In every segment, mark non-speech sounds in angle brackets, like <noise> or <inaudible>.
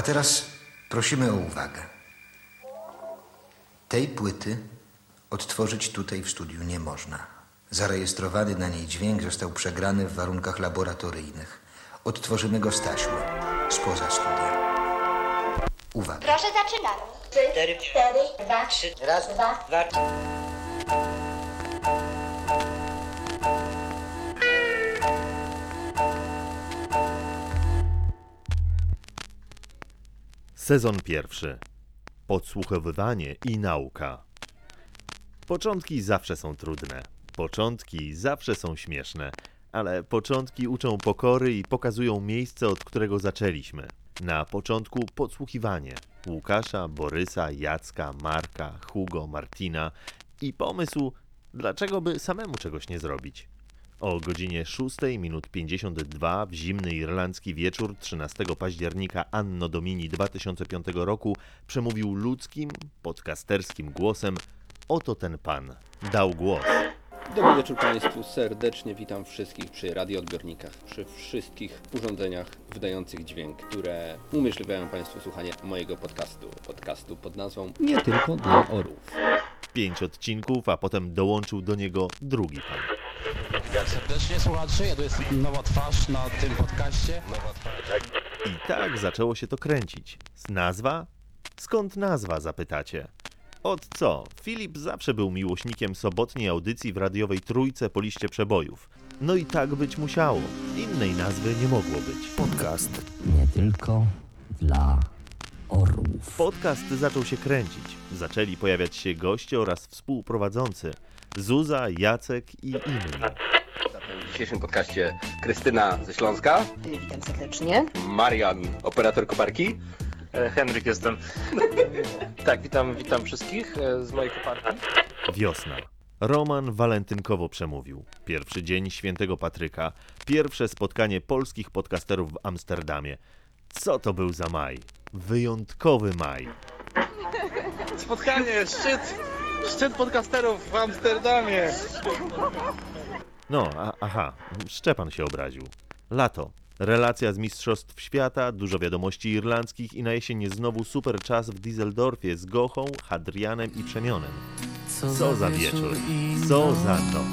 A teraz prosimy o uwagę. Tej płyty odtworzyć tutaj w studiu nie można. Zarejestrowany na niej dźwięk został przegrany w warunkach laboratoryjnych. Odtworzymy go z taśmy, spoza studia. Uwaga. Proszę, zaczynamy. Cztery, Cztery, dwa, trzy, raz, dwa. dwa. Sezon pierwszy. Podsłuchowywanie i nauka. Początki zawsze są trudne. Początki zawsze są śmieszne, ale początki uczą pokory i pokazują miejsce, od którego zaczęliśmy. Na początku podsłuchiwanie Łukasza, Borysa, Jacka, Marka, Hugo, Martina i pomysł, dlaczego by samemu czegoś nie zrobić. O godzinie 6 minut 52 w zimny irlandzki wieczór 13 października Anno Domini 2005 roku przemówił ludzkim, podcasterskim głosem Oto ten pan. Dał głos. Dobry wieczór Państwu, serdecznie witam wszystkich przy radioodbiornikach, przy wszystkich urządzeniach wydających dźwięk, które umożliwiają Państwu słuchanie mojego podcastu. Podcastu pod nazwą Nie tylko dla orłów. Pięć odcinków, a potem dołączył do niego drugi pan. Serdecznie słuchacze, ja to jest nowa twarz na tym podcaście. I tak zaczęło się to kręcić. Z nazwa? Skąd nazwa, zapytacie? Od co? Filip zawsze był miłośnikiem sobotniej audycji w radiowej trójce po liście przebojów. No i tak być musiało. Innej nazwy nie mogło być. Podcast nie tylko dla orłów. Podcast zaczął się kręcić. Zaczęli pojawiać się goście oraz współprowadzący. Zuza, Jacek i inni. W dzisiejszym podcaście Krystyna ze Śląska, Witam serdecznie. Marian, operator koparki, E, Henryk jestem. <laughs> tak, witam, witam wszystkich e, z mojej koparki. Wiosna. Roman walentynkowo przemówił. Pierwszy dzień świętego Patryka. Pierwsze spotkanie polskich podcasterów w Amsterdamie. Co to był za maj? Wyjątkowy maj. Spotkanie, szczyt, szczyt podcasterów w Amsterdamie. No, a, aha, Szczepan się obraził. Lato. Relacja z Mistrzostw Świata, dużo wiadomości irlandzkich i na jesień znowu super czas w Düsseldorfie z Gochą, Hadrianem i Przemionem. Co za wieczór, co za noc.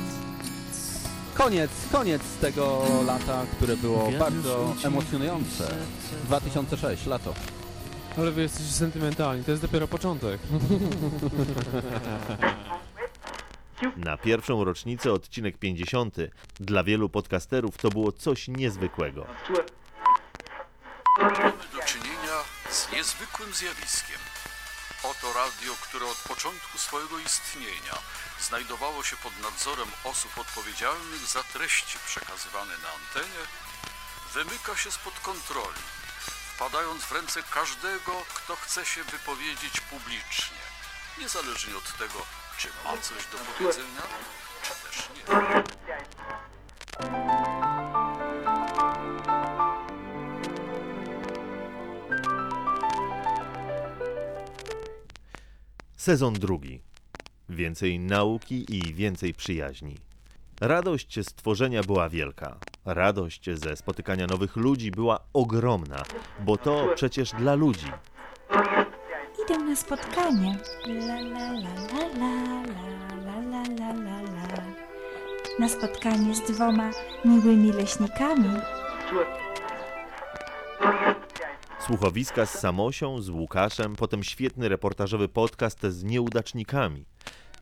Koniec, koniec tego lata, które było bardzo emocjonujące. 2006, lato. Ale wy jesteście sentymentalni, to jest dopiero początek. <laughs> Na pierwszą rocznicę odcinek 50 dla wielu podcasterów to było coś niezwykłego. Mamy do czynienia z niezwykłym zjawiskiem. Oto radio, które od początku swojego istnienia znajdowało się pod nadzorem osób odpowiedzialnych za treści przekazywane na antenie, wymyka się spod kontroli, wpadając w ręce każdego, kto chce się wypowiedzieć publicznie, niezależnie od tego, czy ma coś do powiedzenia, czy też nie. Sezon drugi. Więcej nauki i więcej przyjaźni. Radość z tworzenia była wielka. Radość ze spotykania nowych ludzi była ogromna, bo to przecież dla ludzi. Idę na spotkanie. La la la la la la la la la la la. Na spotkanie z dwoma miłymi leśnikami. Słuchowiska z Samosią, z Łukaszem, potem świetny reportażowy podcast z nieudacznikami.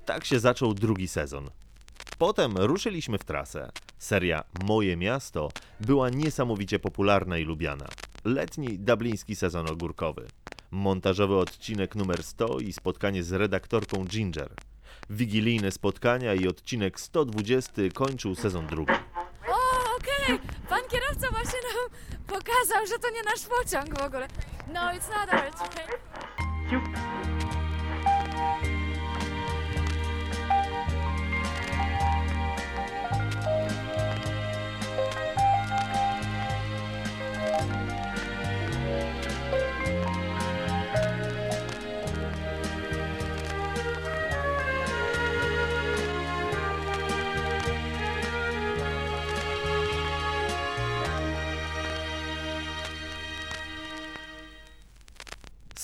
Tak się zaczął drugi sezon. Potem ruszyliśmy w trasę. Seria Moje Miasto była niesamowicie popularna i lubiana. Letni dubliński sezon ogórkowy. Montażowy odcinek numer 100 i spotkanie z redaktorką Ginger. Wigilijne spotkania i odcinek 120 kończył sezon drugi. O, okej! Pan kierowca właśnie nam pokazał, że to nie nasz pociąg w ogóle. No, it's not ours, okej?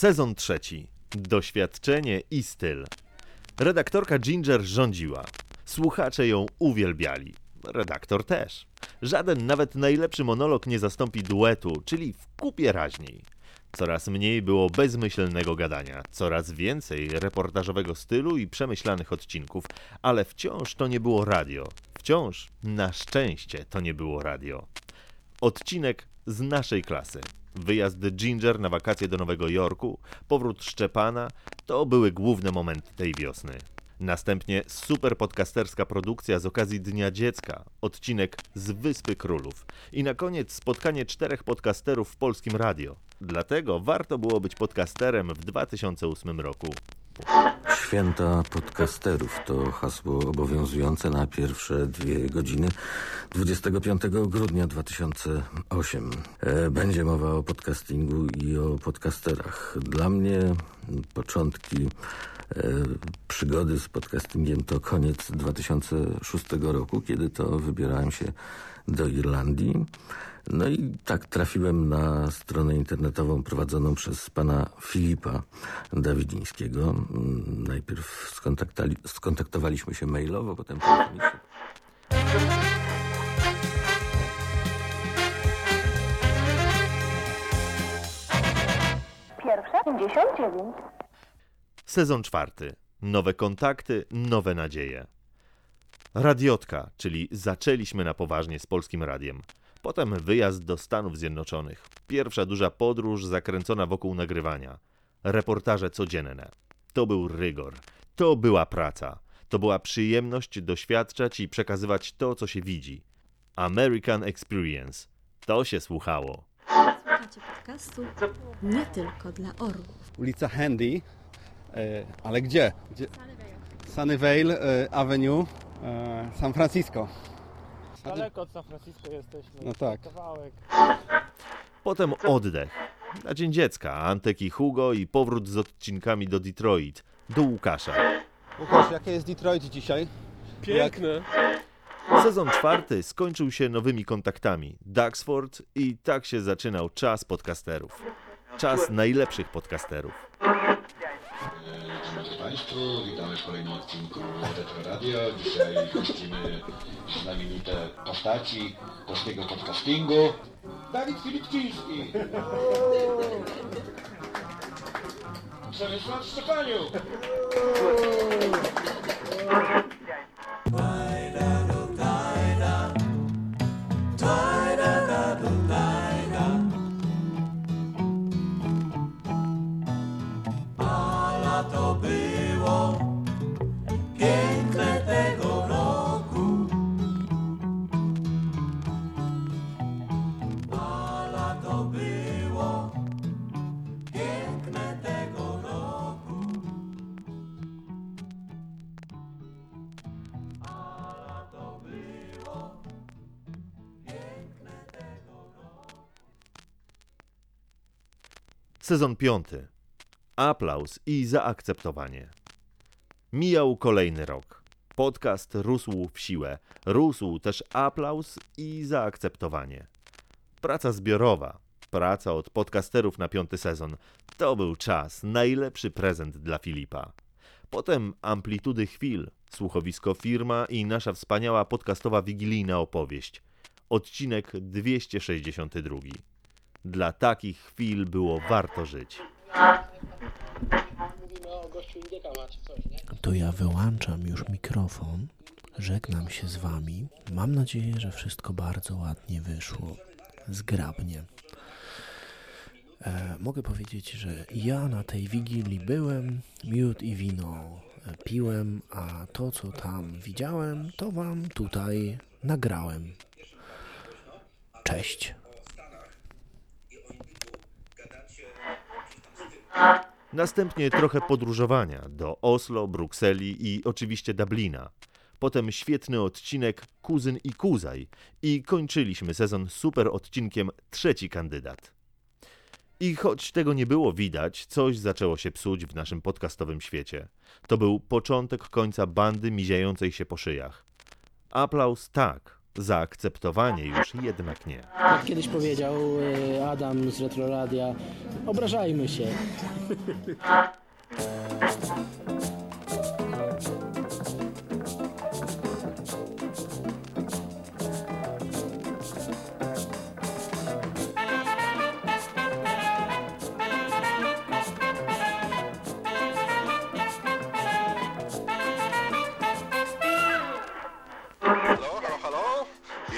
Sezon trzeci. Doświadczenie i styl. Redaktorka Ginger rządziła. Słuchacze ją uwielbiali. Redaktor też. Żaden, nawet najlepszy monolog nie zastąpi duetu, czyli w kupie raźniej. Coraz mniej było bezmyślnego gadania, coraz więcej reportażowego stylu i przemyślanych odcinków, ale wciąż to nie było radio. Wciąż, na szczęście, to nie było radio. Odcinek z naszej klasy. Wyjazd Ginger na wakacje do Nowego Jorku, powrót Szczepana to były główne momenty tej wiosny. Następnie super podcasterska produkcja z okazji Dnia Dziecka, odcinek z Wyspy Królów. I na koniec spotkanie czterech podcasterów w polskim radio. Dlatego warto było być podcasterem w 2008 roku. Święta podcasterów to hasło obowiązujące na pierwsze dwie godziny 25 grudnia 2008. E, Będzie mowa o podcastingu i o podcasterach. Dla mnie początki e, przygody z podcastingiem to koniec 2006 roku, kiedy to wybierałem się do Irlandii. No i tak trafiłem na stronę internetową prowadzoną przez pana Filipa Dawidzińskiego. Mm, Najpierw skontaktowaliśmy się mailowo, potem. Pierwsza 59. Sezon czwarty. Nowe kontakty, nowe nadzieje. Radiotka, czyli zaczęliśmy na poważnie z polskim radiem. Potem wyjazd do Stanów Zjednoczonych. Pierwsza duża podróż zakręcona wokół nagrywania. Reportaże codzienne. To był rygor. To była praca. To była przyjemność doświadczać i przekazywać to, co się widzi. American Experience. To się słuchało. Słuchacie podcastu nie tylko dla orłów. Ulica Handy, e, ale gdzie? gdzie? Sunnyvale e, Avenue, e, San Francisco. Daleko od San Francisco jesteśmy. No tak. Kawałek. Potem oddech. Na Dzień Dziecka Antek i Hugo i powrót z odcinkami do Detroit, do Łukasza. Łukasz, jakie jest Detroit dzisiaj? Piękne. Sezon czwarty skończył się nowymi kontaktami. Duxford i tak się zaczynał czas podcasterów. Czas najlepszych podcasterów. Państwu, witamy w kolejnym odcinku Retro Radio. Dzisiaj gościmy znamienite postaci polskiego podcastingu. Dawid Filipciński! Przemysław Szczepaniu! Sezon piąty. Aplauz i zaakceptowanie. Mijał kolejny rok. Podcast rósł w siłę. Rósł też aplauz i zaakceptowanie. Praca zbiorowa. Praca od podcasterów na piąty sezon. To był czas, najlepszy prezent dla Filipa. Potem amplitudy chwil, słuchowisko firma i nasza wspaniała podcastowa wigilijna opowieść. Odcinek 262. Dla takich chwil było warto żyć. To ja wyłączam już mikrofon, żegnam się z Wami. Mam nadzieję, że wszystko bardzo ładnie wyszło, zgrabnie. E, mogę powiedzieć, że ja na tej wigilii byłem, miód i wino e, piłem, a to, co tam widziałem, to Wam tutaj nagrałem. Cześć. Następnie trochę podróżowania do Oslo, Brukseli i oczywiście Dublina. Potem świetny odcinek Kuzyn i Kuzaj i kończyliśmy sezon super odcinkiem Trzeci Kandydat. I choć tego nie było widać, coś zaczęło się psuć w naszym podcastowym świecie. To był początek końca bandy miziającej się po szyjach. Aplauz tak, Zaakceptowanie już jednak nie. Jak kiedyś powiedział e, Adam z Retroradia, obrażajmy się. <laughs>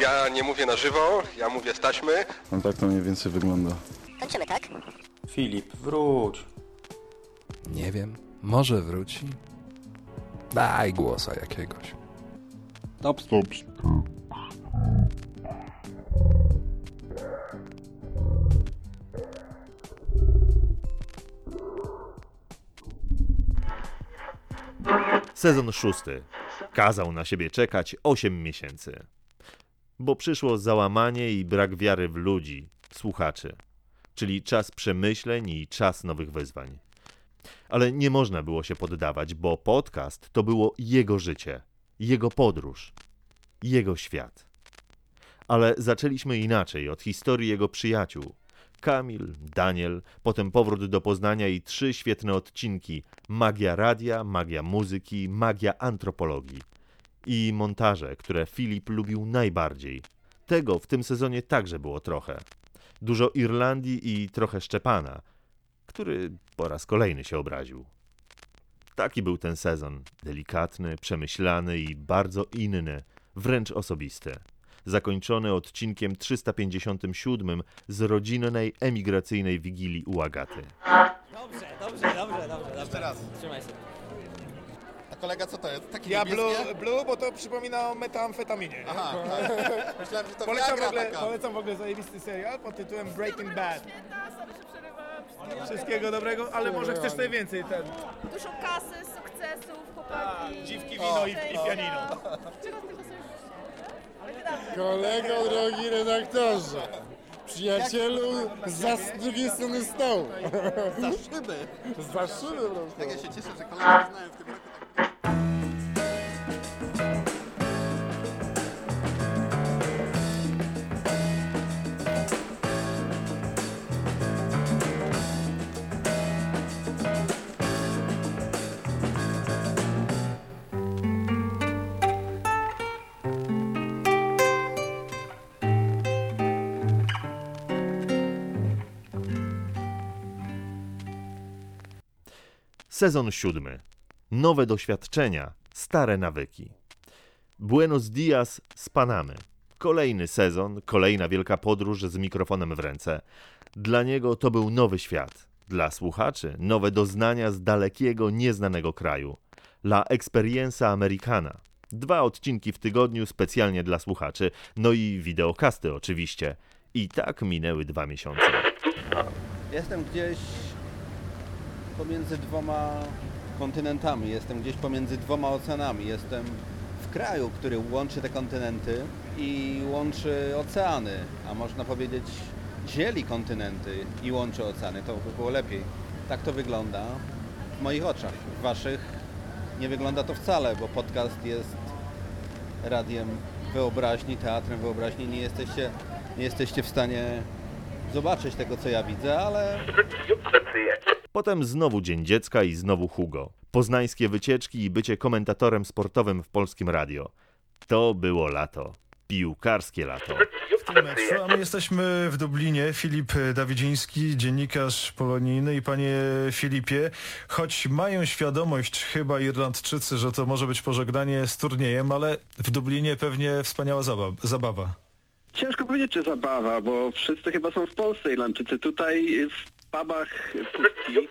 Ja nie mówię na żywo, ja mówię z taśmy. No tak to mniej więcej wygląda. Kończymy, tak? Filip, wróć. Nie wiem, może wróci. Daj głosa jakiegoś. Stop, stop. Sezon szósty. Kazał na siebie czekać 8 miesięcy. Bo przyszło załamanie i brak wiary w ludzi, słuchaczy. Czyli czas przemyśleń i czas nowych wyzwań. Ale nie można było się poddawać, bo podcast to było jego życie, jego podróż, jego świat. Ale zaczęliśmy inaczej, od historii jego przyjaciół. Kamil, Daniel, potem powrót do Poznania i trzy świetne odcinki: magia radia, magia muzyki, magia antropologii. I montaże, które Filip lubił najbardziej. Tego w tym sezonie także było trochę. Dużo Irlandii i trochę Szczepana, który po raz kolejny się obraził. Taki był ten sezon. Delikatny, przemyślany i bardzo inny, wręcz osobisty. Zakończony odcinkiem 357 z rodzinnej emigracyjnej wigilii u Agaty. Dobrze, dobrze, dobrze, dobrze. Jeszcze raz. Trzymaj się. Kolega co to jest? Taki Ja niebieskie? blue, blue, bo to przypomina o metamfetaminie. Aha, tak. Myślałem, że to polecam w, Viagra ogóle, taka. polecam w ogóle zajebisty serial pod tytułem Breaking Bad. Wszystkiego dobrego, ale może chcesz sobie więcej ten. Dużo kasy, sukcesów, chłopaki. Dziwki, wino i, i pianino. Czego z tego sobie Kolego, drogi redaktorze. Przyjacielu za z drugiej strony stołu. Za szyby. Za szyby. Tak ja się cieszę, że kolegę znałem w tym roku. Sezon siódmy. Nowe doświadczenia, stare nawyki. Buenos Dias z Panamy. Kolejny sezon, kolejna wielka podróż z mikrofonem w ręce. Dla niego to był nowy świat. Dla słuchaczy nowe doznania z dalekiego, nieznanego kraju. La Experienza Americana. Dwa odcinki w tygodniu specjalnie dla słuchaczy, no i wideokasty oczywiście. I tak minęły dwa miesiące. Jestem gdzieś pomiędzy dwoma kontynentami, jestem gdzieś pomiędzy dwoma oceanami, jestem w kraju, który łączy te kontynenty i łączy oceany, a można powiedzieć dzieli kontynenty i łączy oceany, to by było lepiej. Tak to wygląda w moich oczach, w waszych nie wygląda to wcale, bo podcast jest radiem wyobraźni, teatrem wyobraźni, nie jesteście, nie jesteście w stanie zobaczyć tego, co ja widzę, ale Potem znowu Dzień Dziecka i znowu Hugo. Poznańskie wycieczki i bycie komentatorem sportowym w Polskim Radio. To było lato. Piłkarskie lato. w tym meczu, a my jesteśmy w Dublinie. Filip Dawidziński, dziennikarz polonijny i panie Filipie, choć mają świadomość chyba Irlandczycy, że to może być pożegnanie z turniejem, ale w Dublinie pewnie wspaniała zaba- zabawa. Ciężko powiedzieć, czy zabawa, bo wszyscy chyba są w Polsce Irlandczycy. Tutaj w pubach pustki.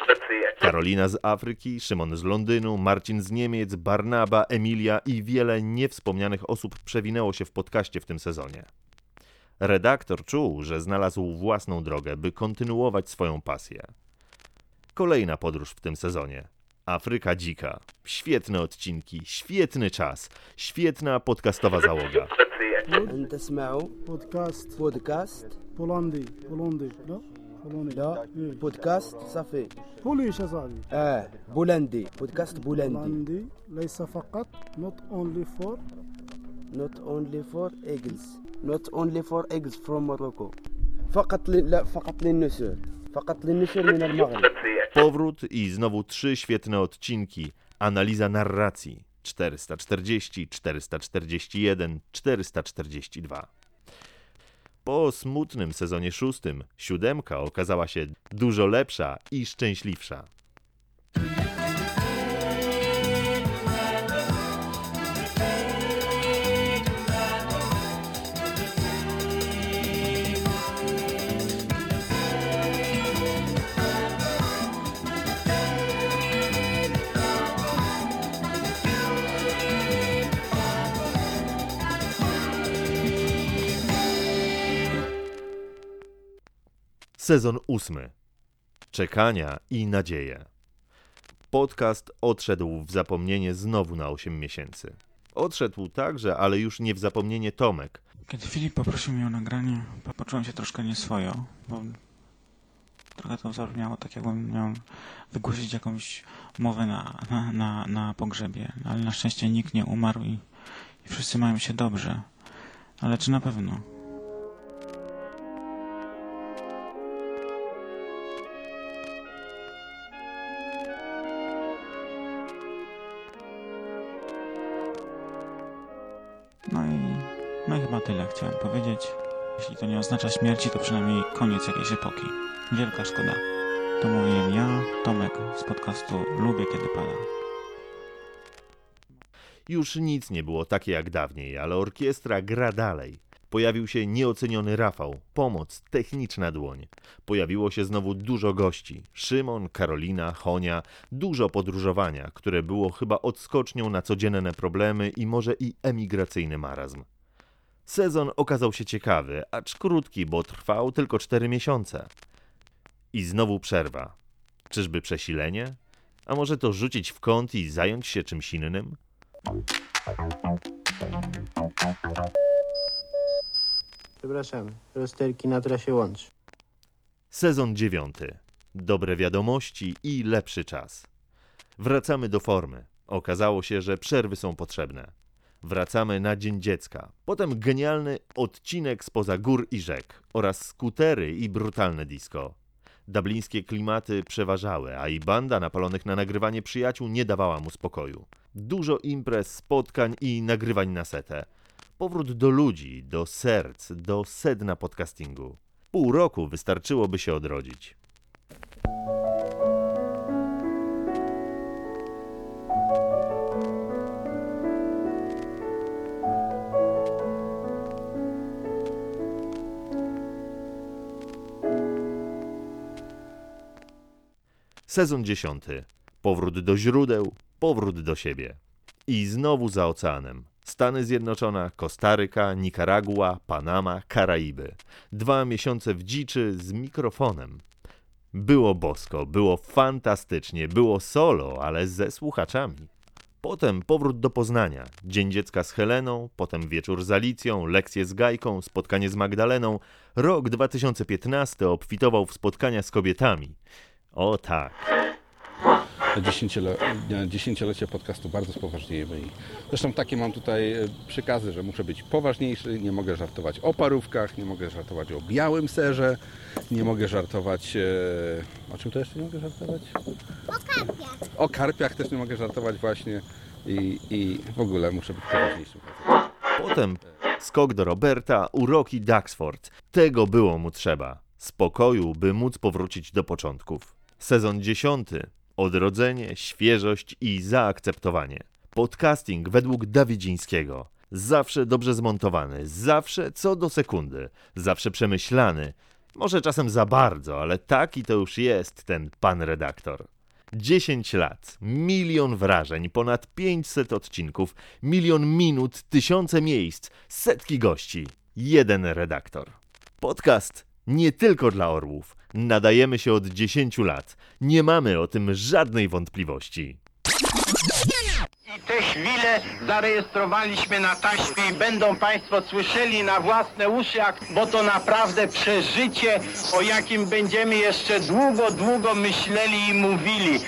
Karolina z Afryki, Szymon z Londynu, Marcin z Niemiec, Barnaba, Emilia i wiele niewspomnianych osób przewinęło się w podcaście w tym sezonie. Redaktor czuł, że znalazł własną drogę, by kontynuować swoją pasję. Kolejna podróż w tym sezonie. Afryka Dzika. Świetne odcinki, świetny czas, świetna podcastowa załoga. انت تسمعوا بودكاست بودكاست بولندي بولندي لا بولندي لا بودكاست صافي بوليش يا صاحبي اه بولندي بودكاست بولندي بولندي ليس فقط not only for not only for eagles not only for eggs from Morocco فقط ل... لا فقط للنسور فقط للنسور من المغرب Powrót i znowu trzy świetne odcinki. Analiza narracji 440, 441, 442. Po smutnym sezonie szóstym, siódemka okazała się dużo lepsza i szczęśliwsza. Sezon ósmy. Czekania i nadzieje. Podcast odszedł w zapomnienie znowu na 8 miesięcy. Odszedł także, ale już nie w zapomnienie Tomek. Kiedy Filip poprosił mnie o nagranie, po- poczułem się troszkę nieswojo, bo trochę to zabrzmiało tak, jakbym miał wygłosić jakąś mowę na, na, na, na pogrzebie, ale na szczęście nikt nie umarł i, i wszyscy mają się dobrze. Ale czy na pewno? Chciałem powiedzieć. Jeśli to nie oznacza śmierci, to przynajmniej koniec jakiejś epoki. Wielka szkoda. To mówiłem ja, Tomek z podcastu Lubię Kiedy Pada. Już nic nie było takie jak dawniej, ale orkiestra gra dalej. Pojawił się nieoceniony Rafał, pomoc, techniczna dłoń. Pojawiło się znowu dużo gości. Szymon, Karolina, Honia, dużo podróżowania, które było chyba odskocznią na codzienne problemy i może i emigracyjny marazm. Sezon okazał się ciekawy, acz krótki, bo trwał tylko cztery miesiące. I znowu przerwa. Czyżby przesilenie? A może to rzucić w kąt i zająć się czymś innym? Przepraszam, rozterki na trasie łącz. Sezon dziewiąty. Dobre wiadomości i lepszy czas. Wracamy do formy. Okazało się, że przerwy są potrzebne. Wracamy na Dzień Dziecka. Potem genialny odcinek spoza gór i rzek oraz skutery i brutalne disco. Dublińskie klimaty przeważały, a i banda napalonych na nagrywanie przyjaciół nie dawała mu spokoju. Dużo imprez, spotkań i nagrywań na setę. Powrót do ludzi, do serc, do sedna podcastingu. Pół roku wystarczyłoby się odrodzić. Sezon dziesiąty. Powrót do źródeł, powrót do siebie. I znowu za oceanem. Stany Zjednoczone, Kostaryka, Nikaragua, Panama, Karaiby. Dwa miesiące w dziczy z mikrofonem. Było bosko, było fantastycznie, było solo, ale ze słuchaczami. Potem powrót do Poznania, Dzień Dziecka z Heleną, potem wieczór z Alicją, lekcje z Gajką, spotkanie z Magdaleną. Rok 2015 obfitował w spotkania z kobietami. O tak. Dziesięciole, dziesięciolecie podcastu bardzo spoważniejemy. I zresztą takie mam tutaj e, przykazy, że muszę być poważniejszy, nie mogę żartować o parówkach, nie mogę żartować o białym serze, nie mogę żartować... E, o czym to jeszcze nie mogę żartować? O karpiach. O karpiach też nie mogę żartować właśnie i, i w ogóle muszę być poważniejszym. Potem skok do Roberta, uroki Duxford. Tego było mu trzeba. Spokoju, by móc powrócić do początków. Sezon dziesiąty. Odrodzenie, świeżość i zaakceptowanie. Podcasting według Dawidzińskiego. Zawsze dobrze zmontowany, zawsze co do sekundy, zawsze przemyślany. Może czasem za bardzo, ale taki to już jest ten pan redaktor. 10 lat, milion wrażeń, ponad 500 odcinków, milion minut, tysiące miejsc, setki gości, jeden redaktor. Podcast nie tylko dla orłów. Nadajemy się od 10 lat. Nie mamy o tym żadnej wątpliwości. I te chwile zarejestrowaliśmy na taśmie i będą Państwo słyszeli na własne uszy, bo to naprawdę przeżycie, o jakim będziemy jeszcze długo, długo myśleli i mówili.